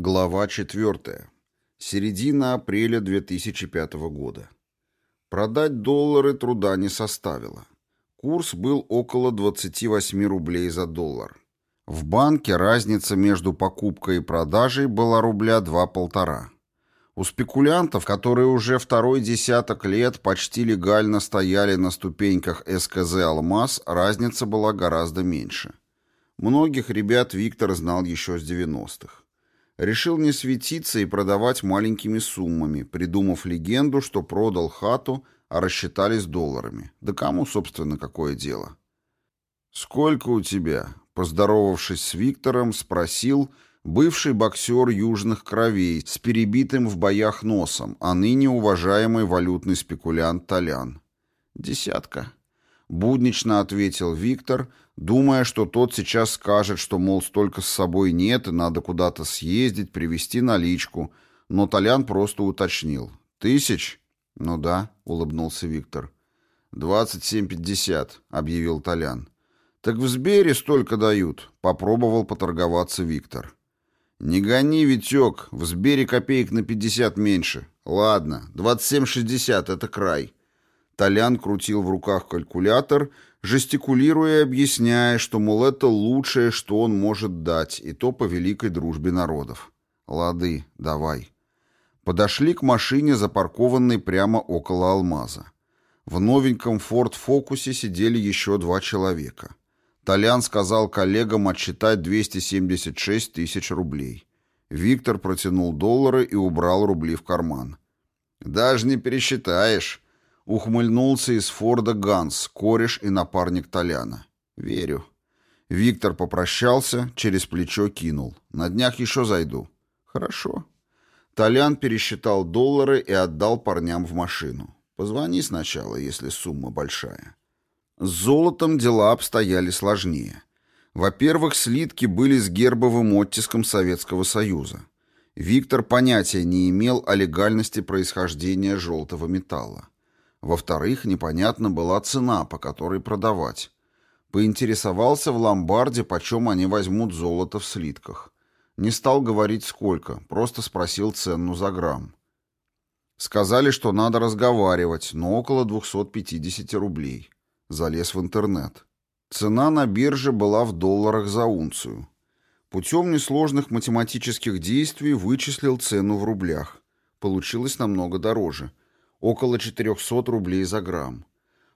Глава 4. Середина апреля 2005 года. Продать доллары труда не составило. Курс был около 28 рублей за доллар. В банке разница между покупкой и продажей была рубля 2,5. У спекулянтов, которые уже второй десяток лет почти легально стояли на ступеньках СКЗ «Алмаз», разница была гораздо меньше. Многих ребят Виктор знал еще с 90-х решил не светиться и продавать маленькими суммами, придумав легенду, что продал хату, а рассчитались долларами. Да кому, собственно, какое дело? «Сколько у тебя?» Поздоровавшись с Виктором, спросил бывший боксер южных кровей с перебитым в боях носом, а ныне уважаемый валютный спекулянт Толян. «Десятка», — буднично ответил Виктор, думая, что тот сейчас скажет, что, мол, столько с собой нет и надо куда-то съездить, привезти наличку, но Толян просто уточнил. «Тысяч?» «Ну да», — улыбнулся Виктор. «Двадцать семь пятьдесят», — объявил Толян. «Так в Сбере столько дают», — попробовал поторговаться Виктор. «Не гони, Витек, в Сбере копеек на пятьдесят меньше. Ладно, двадцать семь шестьдесят — это край». Толян крутил в руках калькулятор жестикулируя и объясняя, что, мол, это лучшее, что он может дать, и то по великой дружбе народов. «Лады, давай». Подошли к машине, запаркованной прямо около алмаза. В новеньком Ford Фокусе сидели еще два человека. Толян сказал коллегам отсчитать 276 тысяч рублей. Виктор протянул доллары и убрал рубли в карман. «Даже не пересчитаешь», Ухмыльнулся из Форда Ганс, кореш и напарник Толяна. «Верю». Виктор попрощался, через плечо кинул. «На днях еще зайду». «Хорошо». Толян пересчитал доллары и отдал парням в машину. «Позвони сначала, если сумма большая». С золотом дела обстояли сложнее. Во-первых, слитки были с гербовым оттиском Советского Союза. Виктор понятия не имел о легальности происхождения желтого металла. Во-вторых, непонятна была цена, по которой продавать. Поинтересовался в ломбарде, почем они возьмут золото в слитках. Не стал говорить сколько, просто спросил цену за грамм. Сказали, что надо разговаривать, но около 250 рублей. Залез в интернет. Цена на бирже была в долларах за унцию. Путем несложных математических действий вычислил цену в рублях. Получилось намного дороже около 400 рублей за грамм.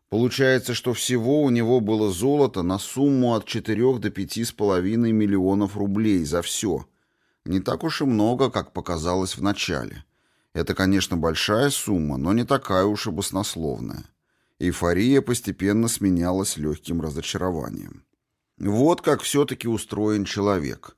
Получается, что всего у него было золото на сумму от 4 до 5,5 миллионов рублей за все. Не так уж и много, как показалось в начале. Это, конечно, большая сумма, но не такая уж и баснословная. Эйфория постепенно сменялась легким разочарованием. Вот как все-таки устроен человек.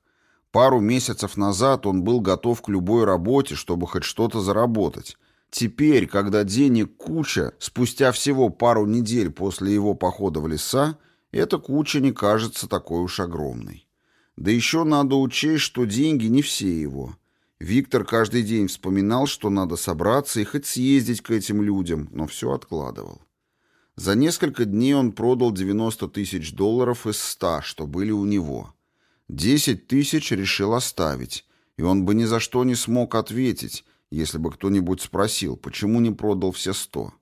Пару месяцев назад он был готов к любой работе, чтобы хоть что-то заработать, Теперь, когда денег куча, спустя всего пару недель после его похода в леса, эта куча не кажется такой уж огромной. Да еще надо учесть, что деньги не все его. Виктор каждый день вспоминал, что надо собраться и хоть съездить к этим людям, но все откладывал. За несколько дней он продал 90 тысяч долларов из 100, что были у него. 10 тысяч решил оставить, и он бы ни за что не смог ответить, если бы кто-нибудь спросил, почему не продал все сто.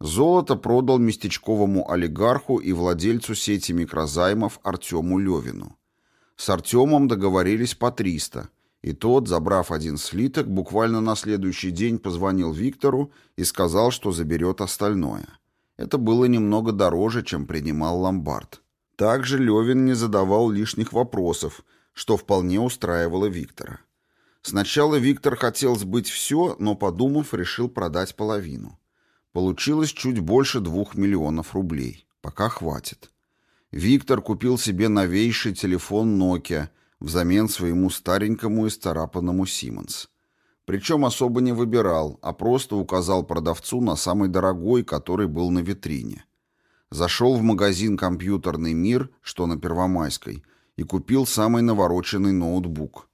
Золото продал местечковому олигарху и владельцу сети микрозаймов Артему Левину. С Артемом договорились по 300, и тот, забрав один слиток, буквально на следующий день позвонил Виктору и сказал, что заберет остальное. Это было немного дороже, чем принимал ломбард. Также Левин не задавал лишних вопросов, что вполне устраивало Виктора. Сначала Виктор хотел сбыть все, но, подумав, решил продать половину. Получилось чуть больше двух миллионов рублей. Пока хватит. Виктор купил себе новейший телефон Nokia взамен своему старенькому и старапанному Siemens. Причем особо не выбирал, а просто указал продавцу на самый дорогой, который был на витрине. Зашел в магазин «Компьютерный мир», что на Первомайской, и купил самый навороченный ноутбук –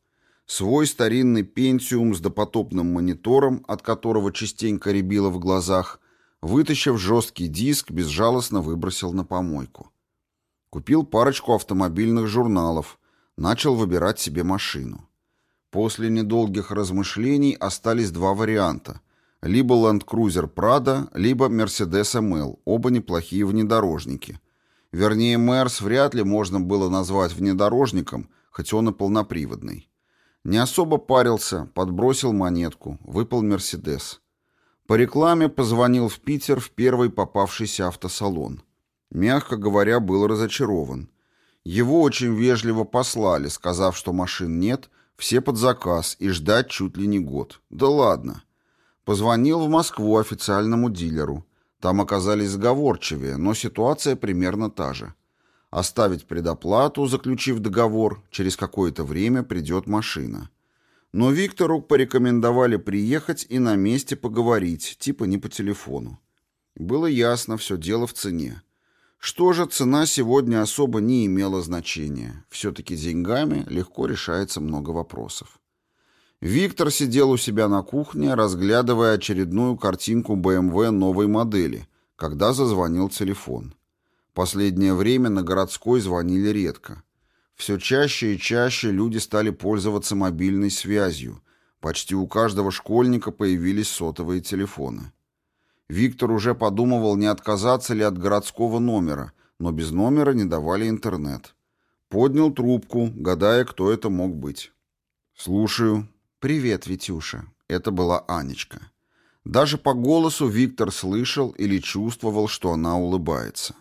Свой старинный пентиум с допотопным монитором, от которого частенько рябило в глазах, вытащив жесткий диск, безжалостно выбросил на помойку. Купил парочку автомобильных журналов, начал выбирать себе машину. После недолгих размышлений остались два варианта. Либо Land Cruiser Prado, либо Mercedes ML, оба неплохие внедорожники. Вернее, Мерс вряд ли можно было назвать внедорожником, хоть он и полноприводный. Не особо парился, подбросил монетку, выпал Мерседес. По рекламе позвонил в Питер в первый попавшийся автосалон. Мягко говоря, был разочарован. Его очень вежливо послали, сказав, что машин нет, все под заказ и ждать чуть ли не год. Да ладно. Позвонил в Москву официальному дилеру. Там оказались сговорчивее, но ситуация примерно та же. Оставить предоплату, заключив договор, через какое-то время придет машина. Но Виктору порекомендовали приехать и на месте поговорить, типа не по телефону. Было ясно, все дело в цене. Что же, цена сегодня особо не имела значения. Все-таки деньгами легко решается много вопросов. Виктор сидел у себя на кухне, разглядывая очередную картинку BMW новой модели, когда зазвонил телефон. Последнее время на городской звонили редко. Все чаще и чаще люди стали пользоваться мобильной связью. Почти у каждого школьника появились сотовые телефоны. Виктор уже подумывал, не отказаться ли от городского номера, но без номера не давали интернет. Поднял трубку, гадая, кто это мог быть. «Слушаю». «Привет, Витюша». Это была Анечка. Даже по голосу Виктор слышал или чувствовал, что она улыбается.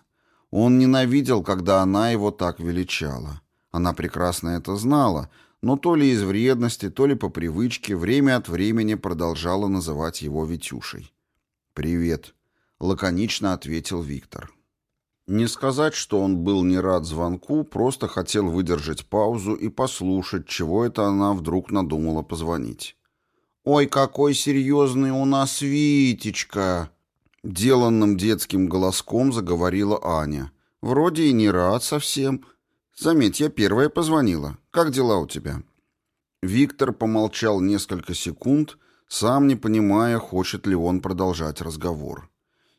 Он ненавидел, когда она его так величала. Она прекрасно это знала, но то ли из вредности, то ли по привычке время от времени продолжала называть его Витюшей. «Привет», — лаконично ответил Виктор. Не сказать, что он был не рад звонку, просто хотел выдержать паузу и послушать, чего это она вдруг надумала позвонить. «Ой, какой серьезный у нас Витечка!» Деланным детским голоском заговорила Аня. «Вроде и не рад совсем, Заметь, я первая позвонила. Как дела у тебя?» Виктор помолчал несколько секунд, сам не понимая, хочет ли он продолжать разговор.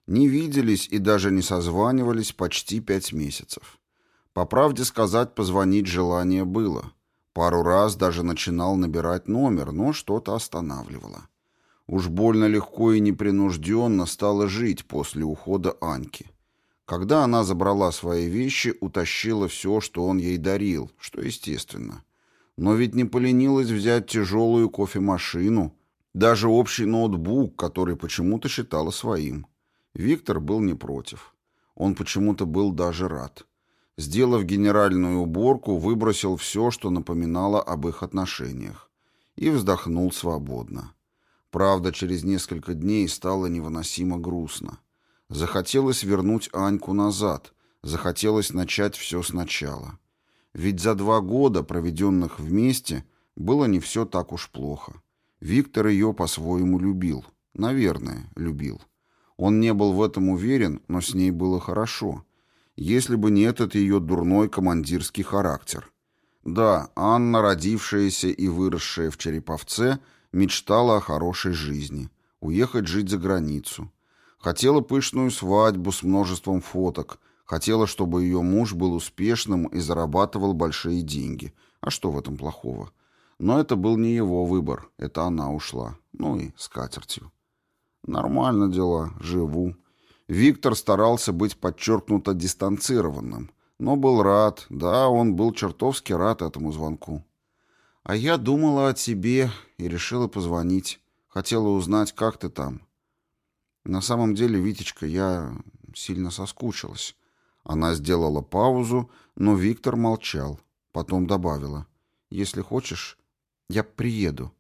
Не виделись и даже не созванивались почти пять месяцев. По правде сказать, позвонить желание было. Пару раз даже начинал набирать номер, но что-то останавливало. Уж больно легко и непринужденно стало жить после ухода Аньки. Когда она забрала свои вещи, утащила все, что он ей дарил, что естественно. Но ведь не поленилась взять тяжелую кофемашину, даже общий ноутбук, который почему-то считала своим. Виктор был не против. Он почему-то был даже рад. Сделав генеральную уборку, выбросил все, что напоминало об их отношениях. И вздохнул свободно. Правда, через несколько дней стало невыносимо грустно. Захотелось вернуть Аньку назад, захотелось начать все сначала. Ведь за два года, проведенных вместе, было не все так уж плохо. Виктор ее по-своему любил. Наверное, любил. Он не был в этом уверен, но с ней было хорошо. Если бы не этот ее дурной командирский характер. Да, Анна, родившаяся и выросшая в Череповце, мечтала о хорошей жизни. Уехать жить за границу. Хотела пышную свадьбу с множеством фоток. Хотела, чтобы ее муж был успешным и зарабатывал большие деньги. А что в этом плохого? Но это был не его выбор. Это она ушла. Ну и с катертью. Нормально дела. Живу. Виктор старался быть подчеркнуто дистанцированным. Но был рад. Да, он был чертовски рад этому звонку. А я думала о тебе и решила позвонить. Хотела узнать, как ты там. На самом деле, Витечка, я сильно соскучилась. Она сделала паузу, но Виктор молчал. Потом добавила. «Если хочешь, я приеду».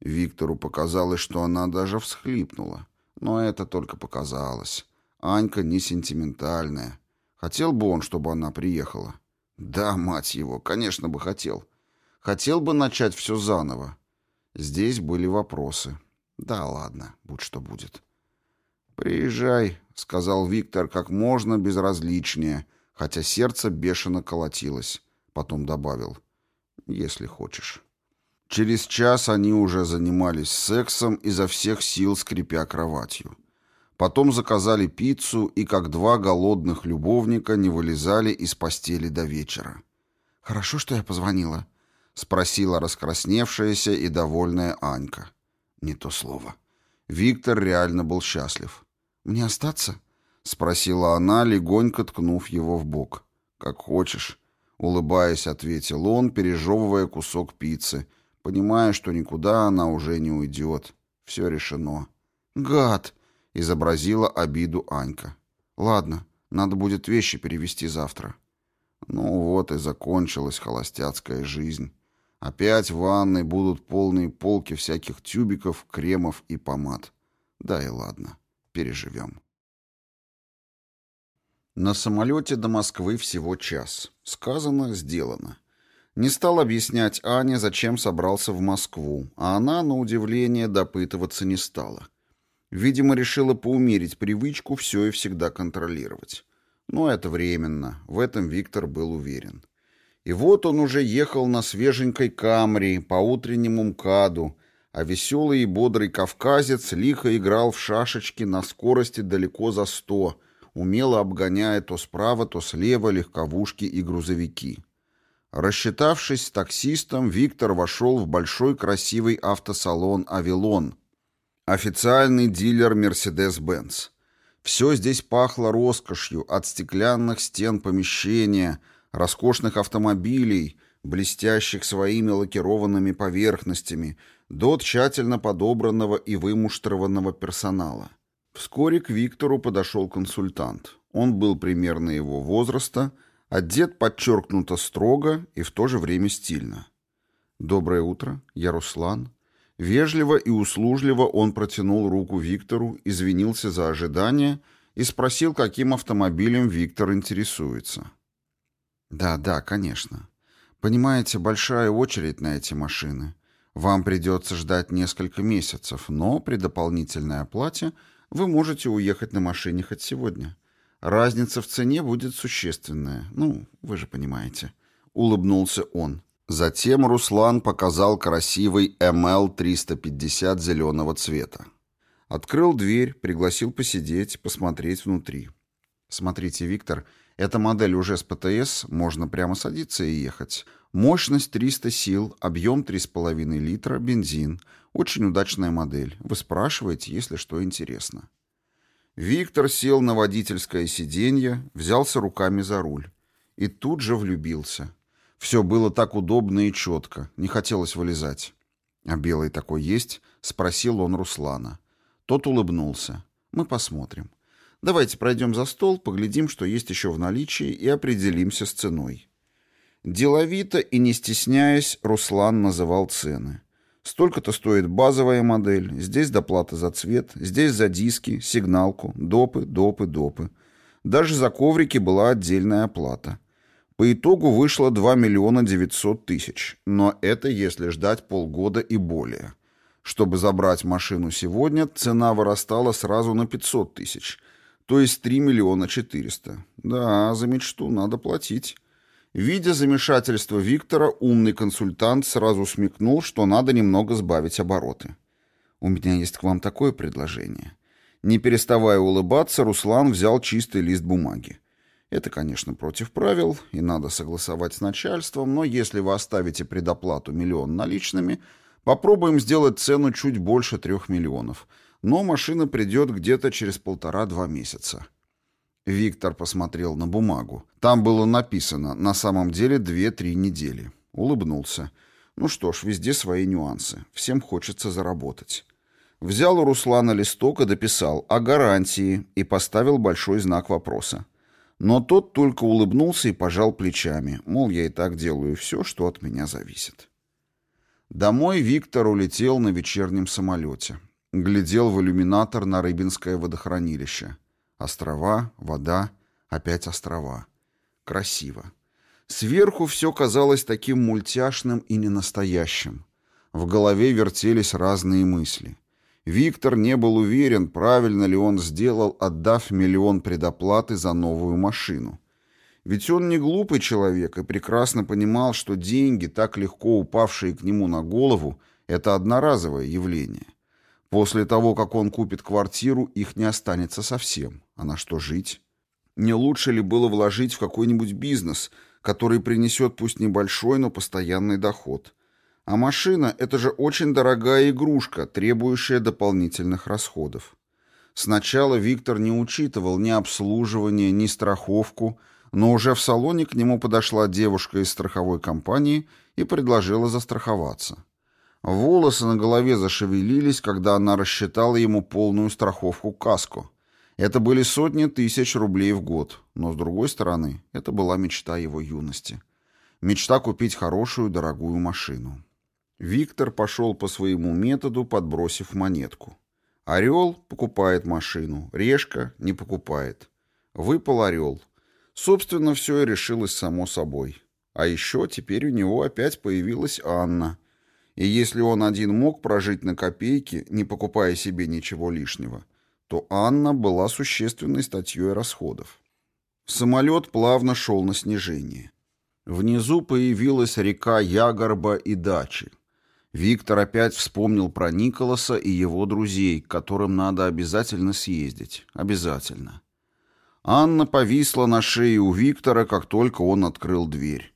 Виктору показалось, что она даже всхлипнула. Но это только показалось. Анька не сентиментальная. Хотел бы он, чтобы она приехала? Да, мать его, конечно бы хотел. Хотел бы начать все заново. Здесь были вопросы. Да ладно, будь что будет. «Приезжай», — сказал Виктор как можно безразличнее, хотя сердце бешено колотилось. Потом добавил, «если хочешь». Через час они уже занимались сексом, изо всех сил скрипя кроватью. Потом заказали пиццу и, как два голодных любовника, не вылезали из постели до вечера. «Хорошо, что я позвонила», — спросила раскрасневшаяся и довольная Анька. Не то слово. Виктор реально был счастлив. «Мне остаться?» — спросила она, легонько ткнув его в бок. «Как хочешь», — улыбаясь, ответил он, пережевывая кусок пиццы, понимая, что никуда она уже не уйдет. Все решено. «Гад!» — изобразила обиду Анька. «Ладно, надо будет вещи перевести завтра». Ну вот и закончилась холостяцкая жизнь. Опять в ванной будут полные полки всяких тюбиков, кремов и помад. Да и ладно, переживем. На самолете до Москвы всего час. Сказано, сделано. Не стал объяснять Ане, зачем собрался в Москву, а она, на удивление, допытываться не стала. Видимо, решила поумерить привычку все и всегда контролировать. Но это временно, в этом Виктор был уверен. И вот он уже ехал на свеженькой Камри по утреннему МКАДу, а веселый и бодрый кавказец лихо играл в шашечки на скорости далеко за сто, умело обгоняя то справа, то слева легковушки и грузовики. Рассчитавшись с таксистом, Виктор вошел в большой красивый автосалон «Авилон», официальный дилер «Мерседес-Бенц». Все здесь пахло роскошью от стеклянных стен помещения – роскошных автомобилей, блестящих своими лакированными поверхностями, до тщательно подобранного и вымуштрованного персонала. Вскоре к Виктору подошел консультант. Он был примерно его возраста, одет подчеркнуто строго и в то же время стильно. «Доброе утро, я Руслан». Вежливо и услужливо он протянул руку Виктору, извинился за ожидание и спросил, каким автомобилем Виктор интересуется. Да, да, конечно. Понимаете, большая очередь на эти машины. Вам придется ждать несколько месяцев, но при дополнительной оплате вы можете уехать на машине хоть сегодня. Разница в цене будет существенная. Ну, вы же понимаете. Улыбнулся он. Затем Руслан показал красивый МЛ-350 зеленого цвета. Открыл дверь, пригласил посидеть, посмотреть внутри. Смотрите, Виктор, эта модель уже с ПТС, можно прямо садиться и ехать. Мощность 300 сил, объем 3,5 литра, бензин. Очень удачная модель. Вы спрашиваете, если что интересно. Виктор сел на водительское сиденье, взялся руками за руль. И тут же влюбился. Все было так удобно и четко, не хотелось вылезать. «А белый такой есть?» — спросил он Руслана. Тот улыбнулся. «Мы посмотрим». Давайте пройдем за стол, поглядим, что есть еще в наличии, и определимся с ценой. Деловито и не стесняясь, Руслан называл цены. Столько-то стоит базовая модель, здесь доплата за цвет, здесь за диски, сигналку, допы, допы, допы. Даже за коврики была отдельная оплата. По итогу вышло 2 миллиона 900 тысяч, но это если ждать полгода и более. Чтобы забрать машину сегодня, цена вырастала сразу на 500 тысяч – то есть 3 миллиона 400. Да, за мечту надо платить. Видя замешательство Виктора, умный консультант сразу смекнул, что надо немного сбавить обороты. «У меня есть к вам такое предложение». Не переставая улыбаться, Руслан взял чистый лист бумаги. Это, конечно, против правил, и надо согласовать с начальством, но если вы оставите предоплату миллион наличными, попробуем сделать цену чуть больше трех миллионов – но машина придет где-то через полтора-два месяца. Виктор посмотрел на бумагу. Там было написано «на самом деле две-три недели». Улыбнулся. Ну что ж, везде свои нюансы. Всем хочется заработать. Взял у Руслана листок и дописал «о гарантии» и поставил большой знак вопроса. Но тот только улыбнулся и пожал плечами, мол, я и так делаю все, что от меня зависит. Домой Виктор улетел на вечернем самолете. Глядел в иллюминатор на Рыбинское водохранилище. Острова, вода, опять острова. Красиво. Сверху все казалось таким мультяшным и ненастоящим. В голове вертелись разные мысли. Виктор не был уверен, правильно ли он сделал, отдав миллион предоплаты за новую машину. Ведь он не глупый человек и прекрасно понимал, что деньги, так легко упавшие к нему на голову, это одноразовое явление. После того, как он купит квартиру, их не останется совсем. А на что жить? Не лучше ли было вложить в какой-нибудь бизнес, который принесет пусть небольшой, но постоянный доход. А машина – это же очень дорогая игрушка, требующая дополнительных расходов. Сначала Виктор не учитывал ни обслуживание, ни страховку, но уже в салоне к нему подошла девушка из страховой компании и предложила застраховаться. Волосы на голове зашевелились, когда она рассчитала ему полную страховку каско. Это были сотни тысяч рублей в год, но, с другой стороны, это была мечта его юности. Мечта купить хорошую, дорогую машину. Виктор пошел по своему методу, подбросив монетку. Орел покупает машину, решка не покупает. Выпал орел. Собственно, все и решилось само собой. А еще теперь у него опять появилась Анна — и если он один мог прожить на копейки, не покупая себе ничего лишнего, то Анна была существенной статьей расходов. Самолет плавно шел на снижение. Внизу появилась река Ягорба и дачи. Виктор опять вспомнил про Николаса и его друзей, к которым надо обязательно съездить. Обязательно. Анна повисла на шее у Виктора, как только он открыл дверь.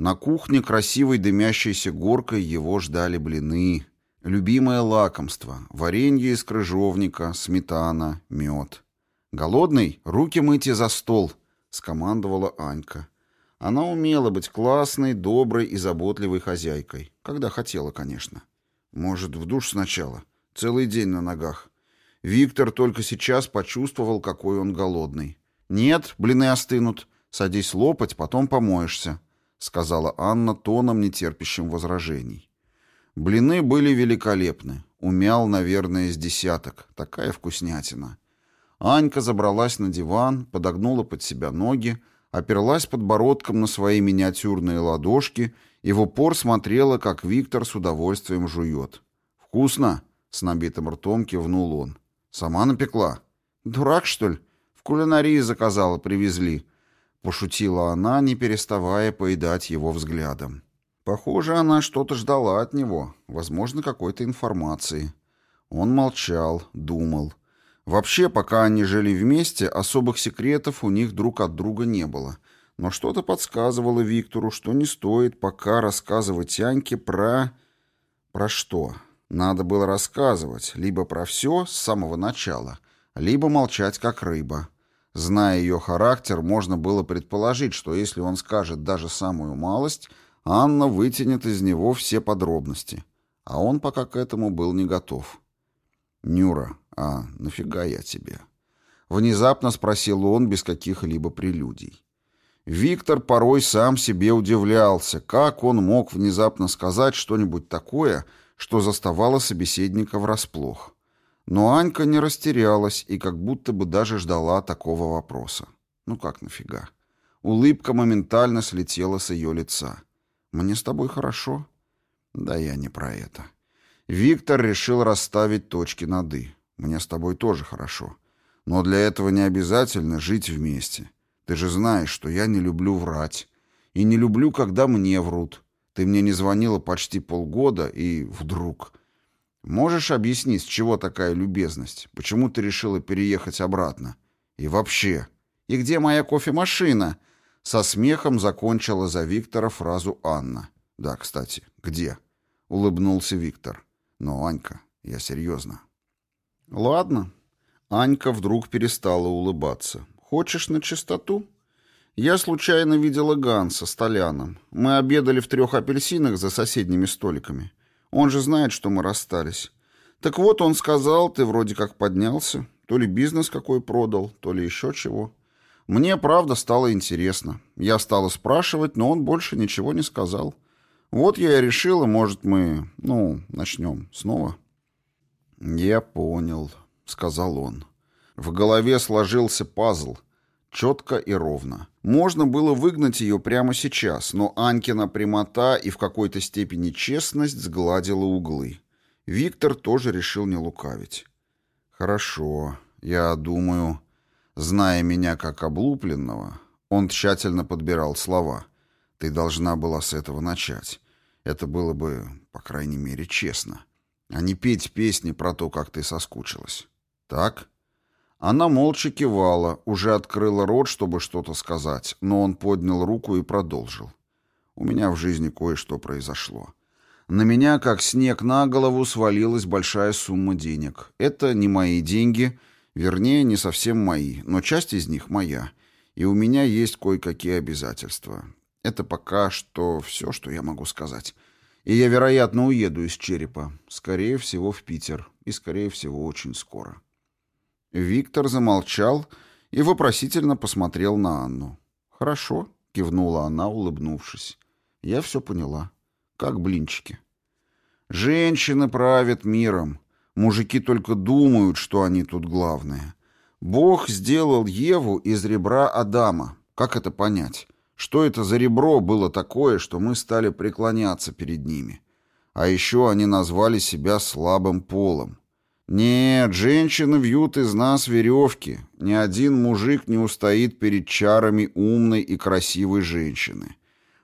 На кухне красивой дымящейся горкой его ждали блины. Любимое лакомство — варенье из крыжовника, сметана, мед. «Голодный? Руки мыть за стол!» — скомандовала Анька. Она умела быть классной, доброй и заботливой хозяйкой. Когда хотела, конечно. Может, в душ сначала? Целый день на ногах. Виктор только сейчас почувствовал, какой он голодный. «Нет, блины остынут. Садись лопать, потом помоешься», сказала Анна тоном, нетерпящим возражений. Блины были великолепны. Умял, наверное, с десяток. Такая вкуснятина. Анька забралась на диван, подогнула под себя ноги, оперлась подбородком на свои миниатюрные ладошки и в упор смотрела, как Виктор с удовольствием жует. «Вкусно?» — с набитым ртом кивнул он. «Сама напекла?» «Дурак, что ли? В кулинарии заказала, привезли. Пошутила она, не переставая поедать его взглядом. Похоже, она что-то ждала от него, возможно, какой-то информации. Он молчал, думал. Вообще, пока они жили вместе, особых секретов у них друг от друга не было. Но что-то подсказывало Виктору, что не стоит пока рассказывать Аньке про... Про что? Надо было рассказывать либо про все с самого начала, либо молчать как рыба. Зная ее характер, можно было предположить, что если он скажет даже самую малость, Анна вытянет из него все подробности. А он пока к этому был не готов. «Нюра, а нафига я тебе?» Внезапно спросил он без каких-либо прелюдий. Виктор порой сам себе удивлялся, как он мог внезапно сказать что-нибудь такое, что заставало собеседника врасплох. Но Анька не растерялась и как будто бы даже ждала такого вопроса. Ну как нафига? Улыбка моментально слетела с ее лица. «Мне с тобой хорошо?» «Да я не про это». Виктор решил расставить точки над «и». «Мне с тобой тоже хорошо. Но для этого не обязательно жить вместе. Ты же знаешь, что я не люблю врать. И не люблю, когда мне врут. Ты мне не звонила почти полгода, и вдруг... Можешь объяснить, с чего такая любезность? Почему ты решила переехать обратно? И вообще, и где моя кофемашина? Со смехом закончила за Виктора фразу Анна. Да, кстати, где? Улыбнулся Виктор. Но, Анька, я серьезно. Ладно. Анька вдруг перестала улыбаться. Хочешь на чистоту? Я случайно видела Ганса с Толяном. Мы обедали в трех апельсинах за соседними столиками. Он же знает, что мы расстались. Так вот, он сказал, ты вроде как поднялся. То ли бизнес какой продал, то ли еще чего. Мне, правда, стало интересно. Я стала спрашивать, но он больше ничего не сказал. Вот я и решила, может, мы, ну, начнем снова. «Я понял», — сказал он. В голове сложился пазл — Четко и ровно. Можно было выгнать ее прямо сейчас, но Анькина прямота и в какой-то степени честность сгладила углы. Виктор тоже решил не лукавить. «Хорошо, я думаю, зная меня как облупленного...» Он тщательно подбирал слова. «Ты должна была с этого начать. Это было бы, по крайней мере, честно. А не петь песни про то, как ты соскучилась. Так?» Она молча кивала, уже открыла рот, чтобы что-то сказать, но он поднял руку и продолжил. У меня в жизни кое-что произошло. На меня, как снег на голову, свалилась большая сумма денег. Это не мои деньги, вернее, не совсем мои, но часть из них моя. И у меня есть кое-какие обязательства. Это пока что все, что я могу сказать. И я, вероятно, уеду из Черепа. Скорее всего, в Питер. И, скорее всего, очень скоро. Виктор замолчал и вопросительно посмотрел на Анну. «Хорошо», — кивнула она, улыбнувшись. «Я все поняла. Как блинчики». «Женщины правят миром. Мужики только думают, что они тут главные. Бог сделал Еву из ребра Адама. Как это понять? Что это за ребро было такое, что мы стали преклоняться перед ними? А еще они назвали себя слабым полом. Нет, женщины вьют из нас веревки. Ни один мужик не устоит перед чарами умной и красивой женщины.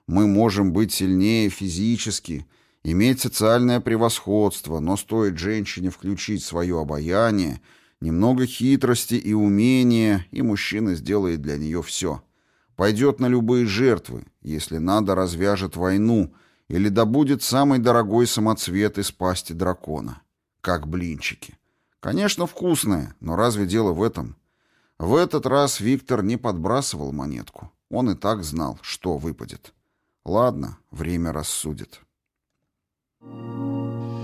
Мы можем быть сильнее физически, иметь социальное превосходство, но стоит женщине включить свое обаяние, немного хитрости и умения, и мужчина сделает для нее все. Пойдет на любые жертвы, если надо, развяжет войну или добудет самый дорогой самоцвет из пасти дракона. Как блинчики. Конечно, вкусное, но разве дело в этом? В этот раз Виктор не подбрасывал монетку. Он и так знал, что выпадет. Ладно, время рассудит. Thank you.